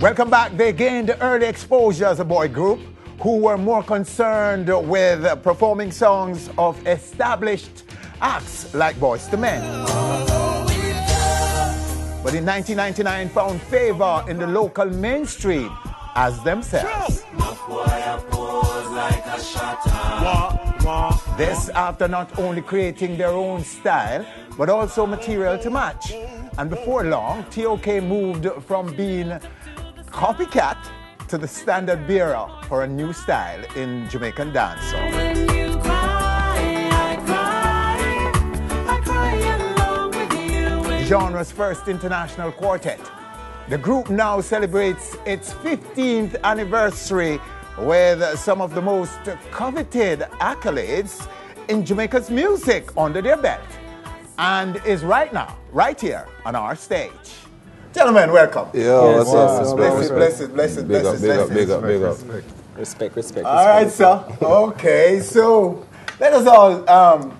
Welcome back. They gained early exposure as a boy group who were more concerned with performing songs of established acts like Boyz II Men. But in 1999 found favor in the local mainstream as themselves. This after not only creating their own style, but also material to match. And before long, TOK moved from being copycat to the standard bearer for a new style in Jamaican dancehall. Genre's first international quartet. The group now celebrates its 15th anniversary with some of the most coveted accolades in Jamaica's music under their belt and is right now, right here on our stage. Gentlemen, welcome. Yo, what's up? Blessed, Respect, blessed, blessed, Big up, blessed, big up, big up, big up. Respect, respect. All right, sir. Okay, so let us all. Um,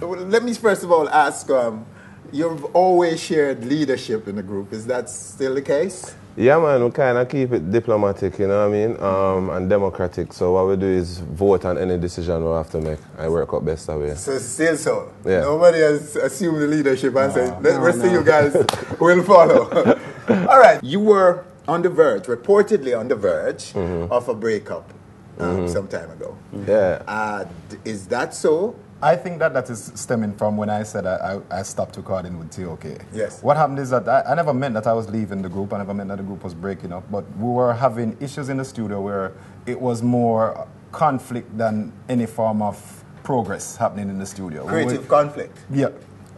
let me first of all ask. Um, you've always shared leadership in the group. Is that still the case? Yeah, man, we kind of keep it diplomatic, you know what I mean, um, and democratic. So what we do is vote on any decision we have to make. I work out best that way. So it's still so. Yeah. Nobody has assumed the leadership and said, "Let us see you guys will follow." all right. You were on the verge, reportedly on the verge Mm-hmm. of a breakup um, some time ago. Yeah. Uh, is that so? I think that that is stemming from when I said I, I, I stopped recording with TOK. Yes. What happened is that I, I never meant that I was leaving the group. I never meant that the group was breaking up. But we were having issues in the studio where it was more conflict than any form of progress happening in the studio. We would- Creative conflict. yeah.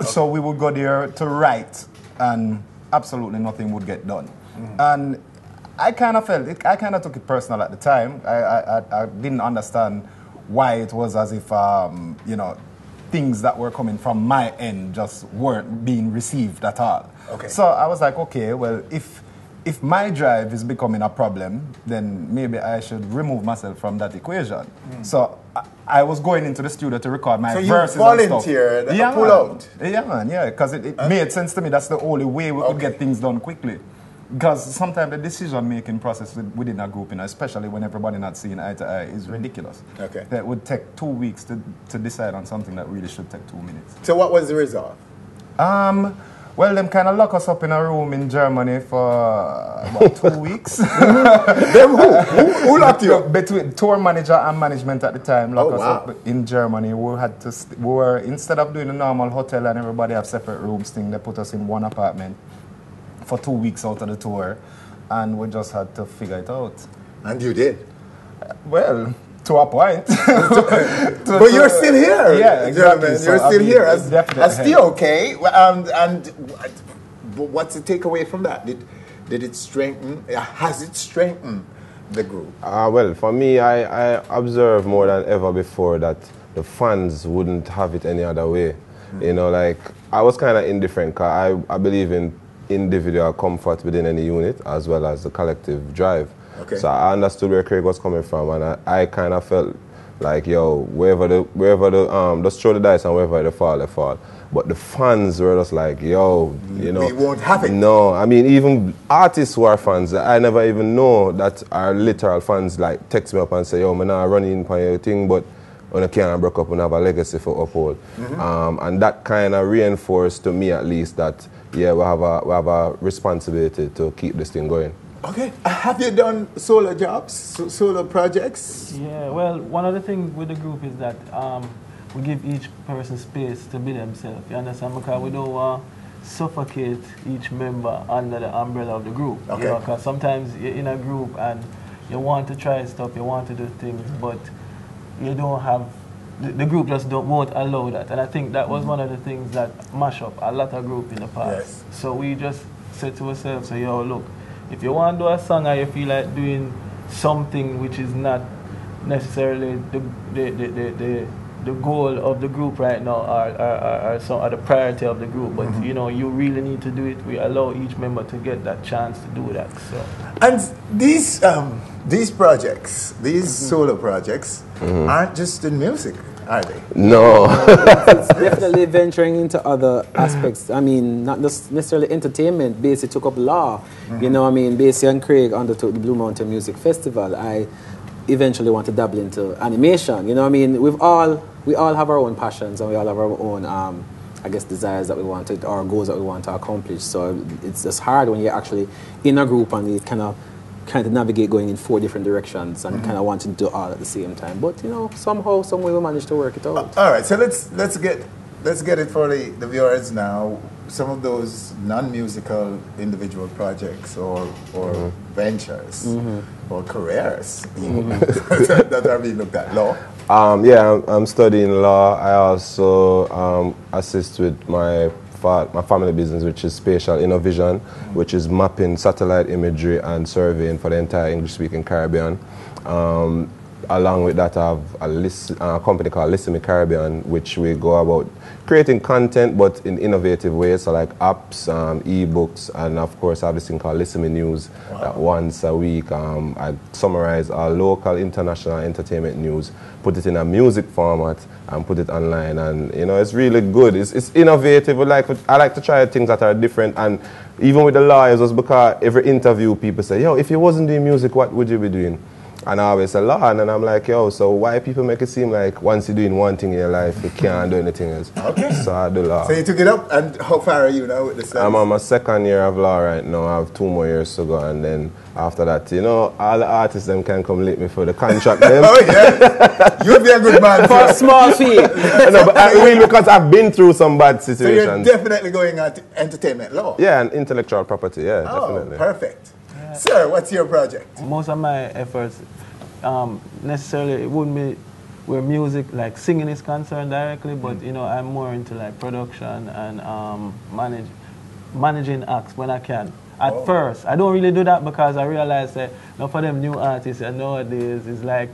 So we would go there to write, and absolutely nothing would get done. Mm-hmm. And I kind of felt it. I kind of took it personal at the time. I, I, I, I didn't understand why it was as if um, you know things that were coming from my end just weren't being received at all. Okay. So I was like, okay, well, if if my drive is becoming a problem, then maybe I should remove myself from that equation. So I, I was going into the studio to record my So you verses and stuff. volunteered a yeah, pull-out? Yeah, man, yeah, because it, it made sense to me. That's the only way we could get things done quickly. Because sometimes the decision-making process within a group, you know, especially when everybody not seeing eye to eye, is ridiculous. Okay. That would take two weeks to, to decide on something that really should take two minutes. So what was the result? Um, well, them kind of lock us up in a room in Germany for about two weeks. Them who? Who, who locked you up? Between tour manager and management at the time locked Oh, us wow. up in Germany. We had to, st- we were instead of doing a normal hotel and everybody have separate rooms thing, they put us in one apartment for two weeks out of the tour, and we just had to figure it out. And you did. Well, to a point. But you're still here. Yeah, exactly. gentlemen. So, You're I still mean, here as, definitely as still okay. Um, and but what's the takeaway from that? Did, did it strengthen? uh, Has it strengthened the group? Uh, well, for me, I, I observe more than ever before that the fans wouldn't have it any other way. You know, like, I was kind of indifferent because I, I believe in individual comfort within any unit as well as the collective drive. Okay. So I understood where Craig was coming from and I, I kind of felt like, yo, wherever the, wherever the, um, just throw the dice and wherever they fall, they fall. But the fans were just like, yo, you know. We won't have it. No, I mean, even artists who are fans, I never even know that are literal fans, like text me up and say, yo, man, I'm running for your thing, but when I can't break up and have a legacy for uphold. Mm-hmm. Um, and that kind of reinforced to me at least that, yeah, we have, a, we have a responsibility to keep this thing going. Okay. Uh, Have you done solo jobs, so- solo projects? Yeah, well, one of the things with the group is that um, we give each person space to be themselves. You understand? Because we don't want to suffocate each member under the umbrella of the group. Okay. You know, because sometimes you're in a group and you want to try stuff, you want to do things, but you don't have the, the group just don't won't allow that. And I think that was one of the things that mash up a lot of group in the past. Yes. So we just said to ourselves, so yo, look, if you want to do a song and you feel like doing something which is not necessarily the the, the, the, the, the goal of the group right now or, or, or, or, some, or the priority of the group, but mm-hmm. you know, you really need to do it. We allow each member to get that chance to do that. So And these um, these projects, these mm-hmm. solo projects, mm-hmm. aren't just in music. are they? No. it's definitely venturing into other aspects. I mean, not just necessarily entertainment. Basically, took up law. You know, I mean, Bay-C and Craig undertook the Blue Mountain Music Festival. I eventually want to dabble into animation. You know, I mean, we've all we all have our own passions and we all have our own. Um, I guess desires that we want to, or goals that we want to accomplish. So it's just hard when you're actually in a group and you kind of kind of navigate going in four different directions and kind of want to do all at the same time. But you know, somehow, some way we manage to work it out. All right, so let's let's get let's get it for the, the viewers now. Some of those non-musical individual projects or or ventures or careers that are being looked at. Law. Um, yeah, I'm, I'm studying law. I also um, assist with my fa- my family business, which is Spatial Innovision, which is mapping satellite imagery and surveying for the entire English-speaking Caribbean. Um, along with that, I have a, list, a company called Listen Me Caribbean, which we go about creating content, but in innovative ways, so like apps, um, e-books, and of course, I have this thing called Listen Me News. That once a week, um, I summarize our local, international entertainment news, put it in a music format, and put it online. And you know, it's really good. It's, it's innovative. We like, I like to try things that are different. And even with the lawyers, was because every interview, people say, "Yo, if you wasn't doing music, what would you be doing?" And I always say law, and then I'm like, yo, so why people make it seem like once you're doing one thing in your life, you can't do anything else? Okay. So I do law. So you took it up, and how far are you now with the studies? I'm on my second year of law right now. I have two more years to go, and then after that, you know, all the artists them can come link me for the contract. them. Oh yeah, you'd be a good man. For a small fee. no, but uh, I mean because I've been through some bad situations. So you're definitely going at entertainment law. yeah, and intellectual property. Yeah, Oh, definitely. perfect. Sir, what's your project? most of my efforts um, necessarily it wouldn't be where music like singing is concerned directly but you know i'm more into like production and um, manage managing acts when i can at Oh. first i don't really do that because i realize that now for them new artists and nowadays it's like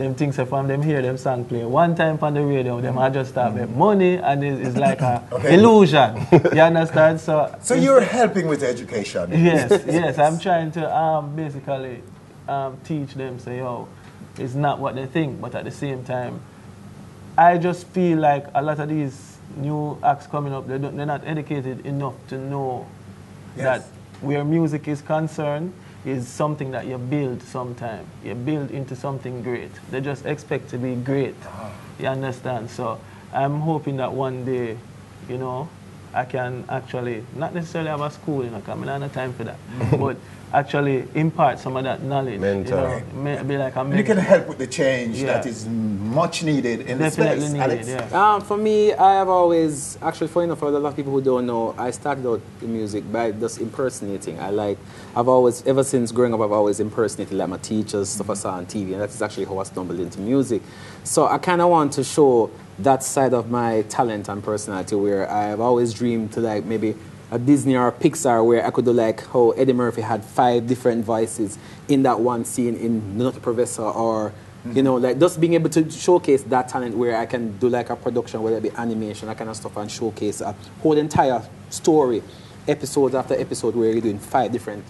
them things are from them hear them song play one time on the radio them I just start make money and it's, it's like a Okay. illusion you understand so So you're helping with education. yes, yes. I'm trying to um, basically um, teach them, say, yo, it's not what they think, but at the same time, I just feel like a lot of these new acts coming up, they don't, they're not educated enough to know Yes. that where music is concerned is something that you build sometime. You build into something great. They just expect to be great. You understand? So I'm hoping that one day, you know, I can actually not necessarily have a school, you know, because I don't have time for that, but actually impart some of that knowledge. Mentor. You know, me- be like a And you can help with the change Yeah. that is much needed in the Definitely space. needed, yeah. Um, for me, I have always, actually, funny enough, for a lot of people who don't know, I started out in music by just impersonating. I like, I've always, ever since growing up, I've always impersonated like my teachers, stuff I saw on TV, and that's actually how I stumbled into music. So I kind of want to show that side of my talent and personality where I've always dreamed to like maybe a Disney or a Pixar where I could do like how Eddie Murphy had five different voices in that one scene in The Nutty Professor or you know, like just being able to showcase that talent where I can do like a production, whether it be animation, that kind of stuff, and showcase a whole entire story, episode after episode, where you're doing five different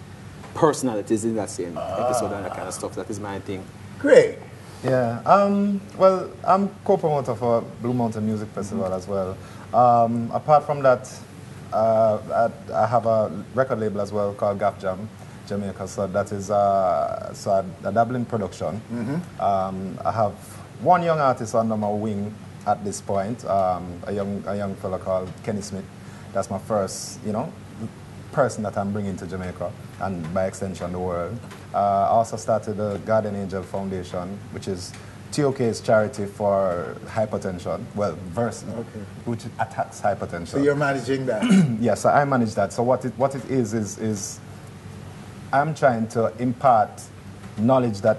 personalities in that same episode and that kind of stuff. That is my thing. Great. Yeah. Um, well, I'm co-promoter for Blue Mountain Music Festival as well. Um, apart from that, uh, I, I have a record label as well called Gaff Jam Jamaica. So that is uh, so I, I dabble in production. Um, I have one young artist under my wing at this point, um, a young a young fella called Kenny Smith. That's my first, you know, person that I'm bringing to Jamaica and by extension the world. Uh, I also started the Garden Angel Foundation, which is TOK's charity for hypertension, well, versus, which attacks hypertension. So you're managing that. Yes, so I manage that. So what it, what it is, is, is I'm trying to impart knowledge that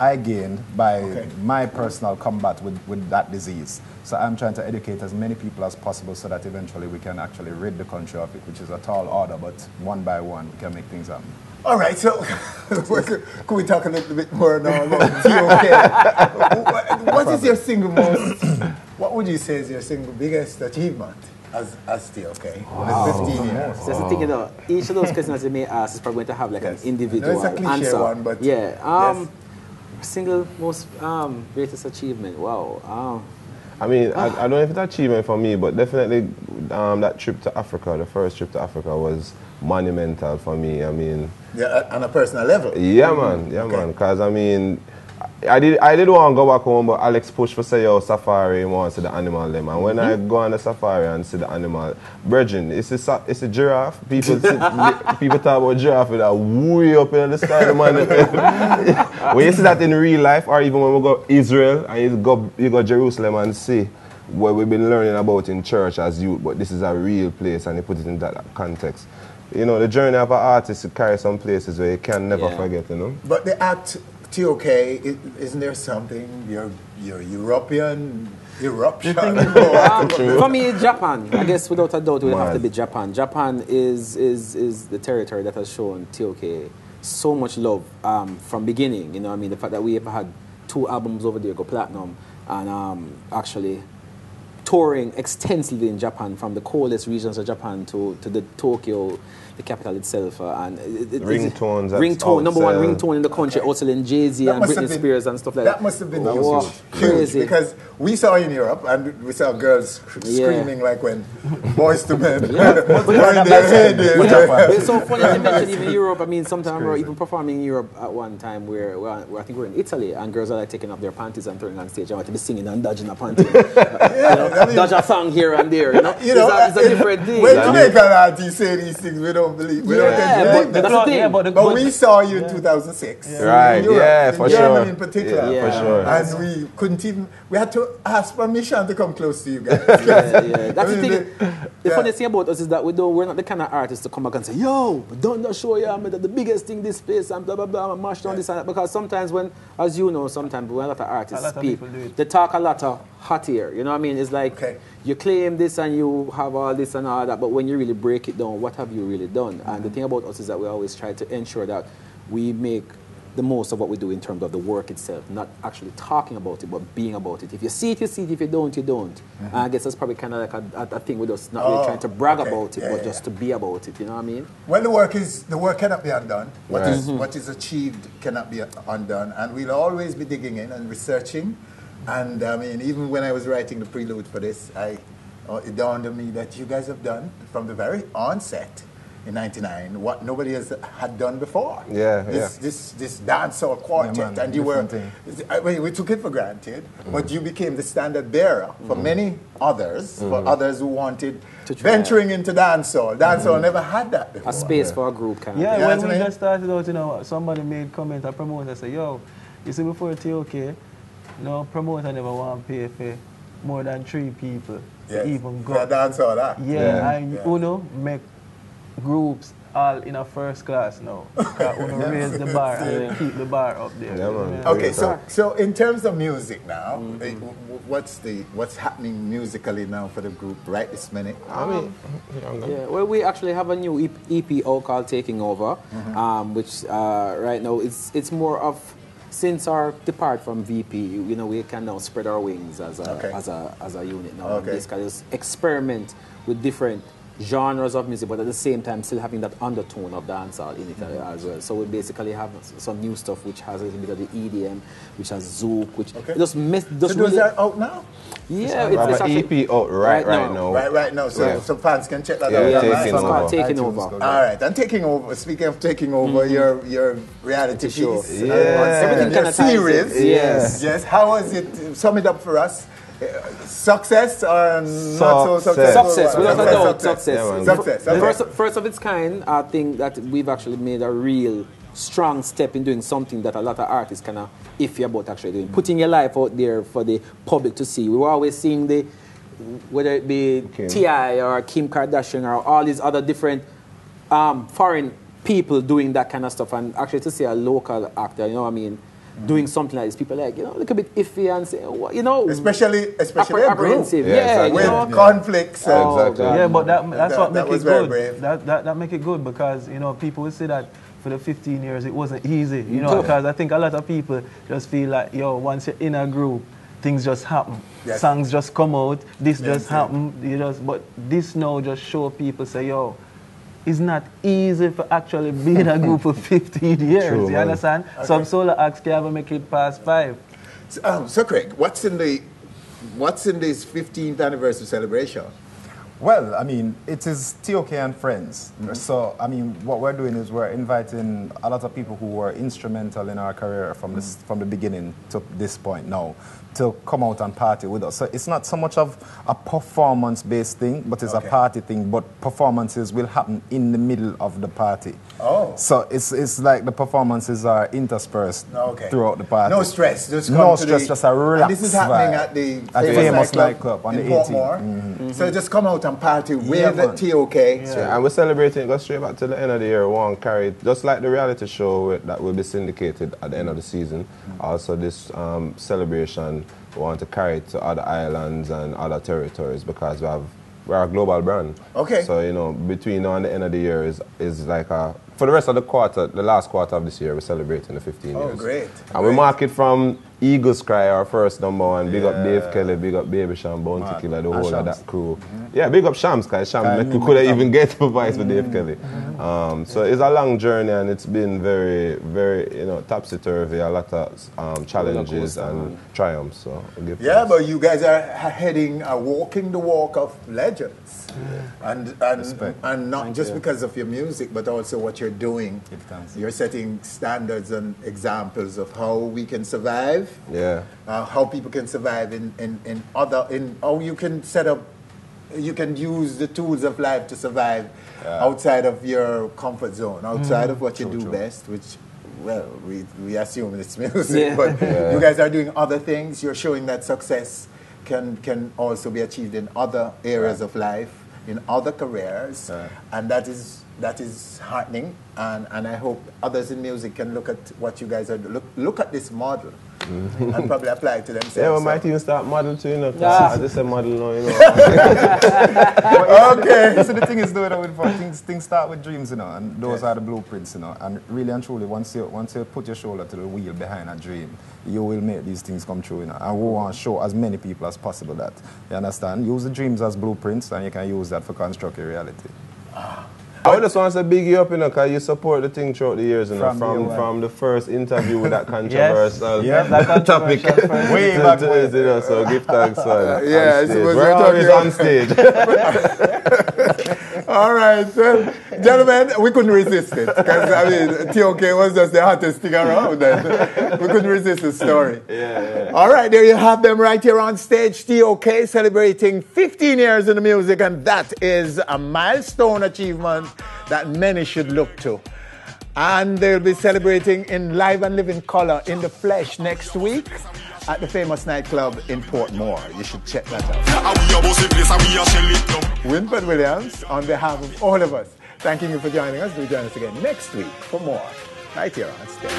I gained by Okay. my personal combat with, with that disease. So I'm trying to educate as many people as possible so that eventually we can actually rid the country of it, which is a tall order, but one by one we can make things happen. All right, so could could we talk a little bit more now about TOK? What- what is your single most, what would you say is your single biggest achievement as, as TOK? Wow. 15 years. So that's the thing, you know, each of those questions that you may ask is probably going to have like Yes. an individual No, it's a cliche answer. one, but yeah. Um, yes. Single most um, greatest achievement. Wow. Um, I mean, I, I don't know if it's an achievement for me, but definitely um, that trip to Africa, the first trip to Africa, was monumental for me. I mean, Yeah, on a personal level. yeah, man, yeah, Okay. man. Because I mean, I did, I did want to go back home, but Alex pushed for say, yo, safari, want to see the animal them. And when I mm-hmm. go on the safari and see the animal, Virgin, it's a, it's a giraffe. People, see, people talk about giraffe with that way up in the sky, man. when you see that in real life, or even when we go Israel and you go, you go Jerusalem and see what we've been learning about in church as youth, but this is a real place and you put it in that context. You know, the journey of an artist to carry some places where you can never Yeah. forget, you know? But the act TOK, i- isn't there something? You're, you're European eruption. Um, for me, Japan. I guess without a doubt, it would have to be Japan. Japan is is is the territory that has shown TOK so much love um, from beginning. You know, what I mean, the fact that we have had two albums over there go platinum, and um, actually touring extensively in Japan, from the coldest regions of Japan to, to the Tokyo, the capital itself, uh, and it, it, Ringtones, ringtone, number one outsell. ringtone in the country, also in Jay Z and Britney been- Spears and stuff like that that. must have been Wow, huge, crazy. because we saw in Europe and we saw girls Yeah. screaming like when Boyz II Men Yeah. throwing their head in. But it's so funny that you mention even Europe. I mean, sometimes we're even performing in Europe at one time where, where, where I think we're in Italy and girls are like taking off their panties and throwing on stage. I want to be singing and dodging a panty. you know, I mean- dodge a song here and there. You know, You know, it's, a, it's a uh, different thing. When Like, Jamaican artists say these things, we don't believe. We don't Yeah, tend to but believe that's the thing. Yeah, but the- But but- we saw you in 2006. Right, in Europe, yeah, in for Germany sure. in particular. Yeah, for sure. And we couldn't even, we had to ask permission to come close to you guys. yeah, yeah. That's I the thing. The yeah. funny thing about us is that we don't, we're not the kind of artists to come back and say, yo, don't the show, yeah, I'm the biggest thing this place, and blah, blah, blah, and mash down this and that. Because sometimes when, as you know, sometimes when a lot of artists lot speak, people they talk a lot of hot air. You know what I mean? It's like Okay. you claim this and you have all this and all that, but when you really break it down, what have you really done? And the mm-hmm. thing about us is that we always try to ensure that we make the most of what we do in terms of the work itself, not actually talking about it, but being about it. If you see it, you see it. If you don't, you don't. Mm-hmm. And I guess that's probably kind of like a, a, a thing with us, not Oh, really trying to brag okay. about it, Yeah, but yeah, just yeah. to be about it. You know what I mean? Well, the work is the work cannot be undone. What Right. is- mm-hmm. what is achieved cannot be undone, and we'll always be digging in and researching. And I mean, even when I was writing the prelude for this, I uh, it dawned on me that you guys have done from the very onset in '99 what nobody has had done before. Yeah, this yeah. this this dancehall quartet, Yeah, man, and you were, I mean, we took it for granted, but you became the standard bearer for many others, for others who wanted To try. venturing into dancehall. Dancehall never had that before. A space for a group kind Yeah, of Yeah, when we what I mean. just started out, you know, somebody made comment, a promoter said, yo, you see before TOK, no promoter never want to pay for more than three people Yes. to even go. For a dancehall, that. Yeah, Yeah. and Yeah. Uno make groups all in a first class now. 'Cause Uno raise the bar and keep the bar up there. Yeah, man. Yeah. Okay, so so in terms of music now, w- w- what's the what's happening musically now for the group right this minute? I mean, Yeah, well, we actually have a new E EP EP out called Taking Over, Mm-hmm. um, which uh, right now it's it's more of since our depart from VP, you know, we can now spread our wings as a Okay. as a as a unit now. Okay. Basically, just experiment with different genres of music, but at the same time still having that undertone of dancehall in it uh, as well. So we basically have some new stuff which has a little bit of the EDM, which has Zouk, which Okay. just miss, So just those really, are out now? Yeah, we it's, it's actually, EP out right, right right, now. now. Right, right now. So Yeah. so fans can check that Yeah, out. yeah, Taking it's Over. Taking Over. go All right, and taking over. Speaking of taking over, your your reality show. Yeah. uh, Everything your kinda ties series. Yes. yes. How was it? Sum it up for us. Uh, Success or not so Success. successful? Success, without a doubt, success. Yeah. Success. Okay. First, first of its kind, I think that we've actually made a real strong step in doing something that a lot of artists kind of iffy about actually doing. Putting your life out there for the public to see. We were always seeing the, whether it be Kim. T.I. or Kim Kardashian or all these other different um, foreign people doing that kind of stuff. And actually to see a local actor, you know what I mean, doing something like this, people are like, you know, look a bit iffy and say, what, you know, Especially, especially a group apprehensive. Yeah, Yeah, exactly. you with know. conflicts. and- Oh, Exactly. God. Yeah, but that, that's That- what that make it good. That, that that make it good because you know people will say that for the 15 years it wasn't easy. You know, because I think a lot of people just feel like yo, once you're in a group, things just happen. Yes. Songs just come out. This Yeah, just happen. You just but this now just show people say yo. It's not easy for actually be in a group for 15 years. True, you man. understand? Some solo acts can ever make it past five. So, um, so Craig, what's in the what's in this 15th anniversary celebration? Well, I mean, it is TOK and friends. Mm-hmm. So, I mean, what we're doing is we're inviting a lot of people who were instrumental in our career from, this, mm-hmm. from the beginning to this point now to come out and party with us. So it's not so much of a performance-based thing, but it's Okay. a party thing. But performances will happen in the middle of the party. Oh. So it's, it's like the performances are interspersed Okay. throughout the party. No stress. Just come no to stress, the- just a and relaxed This is happening vibe. at the At famous, famous nightclub, nightclub on in the 18th. Portmore. So just come out and party with Yeah, man. TOK. Yeah, and we're celebrating, go straight back to the end of the year, one want to carry just like the reality show that will be syndicated at the end of the season. Also, this um, celebration, we want to carry it to other islands and other territories because we have, we're a global brand. Okay. So, you know, between now and the end of the year is, is like a, for the rest of the quarter, the last quarter of this year, we're celebrating the 15 Oh, years. Oh, great. And we mark it from Eagles Cry, our first number one. Big up Dave Kelly, big up Baby Cham, Bounty Mad. Killer, the And whole of that crew. Yeah, big up Chams, because Chams, Kai like, we couldn't even get a voice for Dave Kelly. Um, so it's a long journey and it's been very, very, you know, topsy-turvy, a lot of um, challenges and triumphs. So we give Yeah, thanks. but you guys are heading, uh, walking the walk of legends, and and Respect. and not just because of your music, but also what you're doing. You're setting standards and examples of how we can survive, Yeah. uh, how people can survive in, in, in other in how you can set up, you can use the tools of life to survive outside of your comfort zone, outside of what you do best, which. Well, we, we assume it's music, Yeah. but you guys are doing other things. You're showing that success can can also be achieved in other areas of life, in other careers, Yeah. and that is that is heartening. And, and I hope others in music can look at what you guys are do- look look at this model mm-hmm. and probably apply it to themselves. Yeah, we So- might even start model too, you know. 'cause Yeah. I just say model now, you know. okay. so the thing is, though, that with things, things start with dreams, you know, and those are the blueprints, you know. And really and truly, once you once you put your shoulder to the wheel behind a dream, you will make these things come true, you know. And we want to show as many people as possible that. You understand? Use the dreams as blueprints, and you can use that for construct your reality. Ah. I just want to say big you up, you know, because you support the thing throughout the years, you know, From from, day from, the first interview with that controversial Yes, that topic. controversial first. Way back to- when. you know, so give thanks on, Yeah, I on stage. suppose We're we're always on stage. All right, well, gentlemen, we couldn't resist it because I mean, TOK was just the hottest thing around, we couldn't resist the story. yeah All right, there you have them right here on stage. TOK celebrating 15 years in the music, and that is a milestone achievement that many should look to. And they'll be celebrating in live and living color in the flesh next week at the famous nightclub in Portmore. You should check that out. And we a bossy place and we a shell it down. Winford Williams, on behalf of all of us, thanking you for joining us. Do join us again next week for more, right here on stage.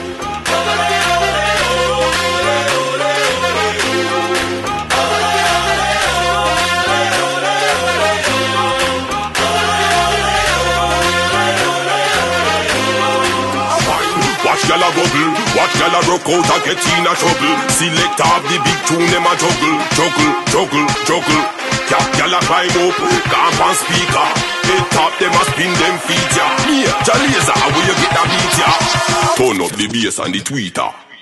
Y'all a bubble, watch y'all a rock out and get in a trouble. Select off the big tune, them a juggle, juggle, juggle, juggle. Cap y'all a climb up, camp on speaker. Head top, them a spin them feet, ya. Yeah, Jalazer, where you get that beat, ya? Turn up the bass and the tweeter.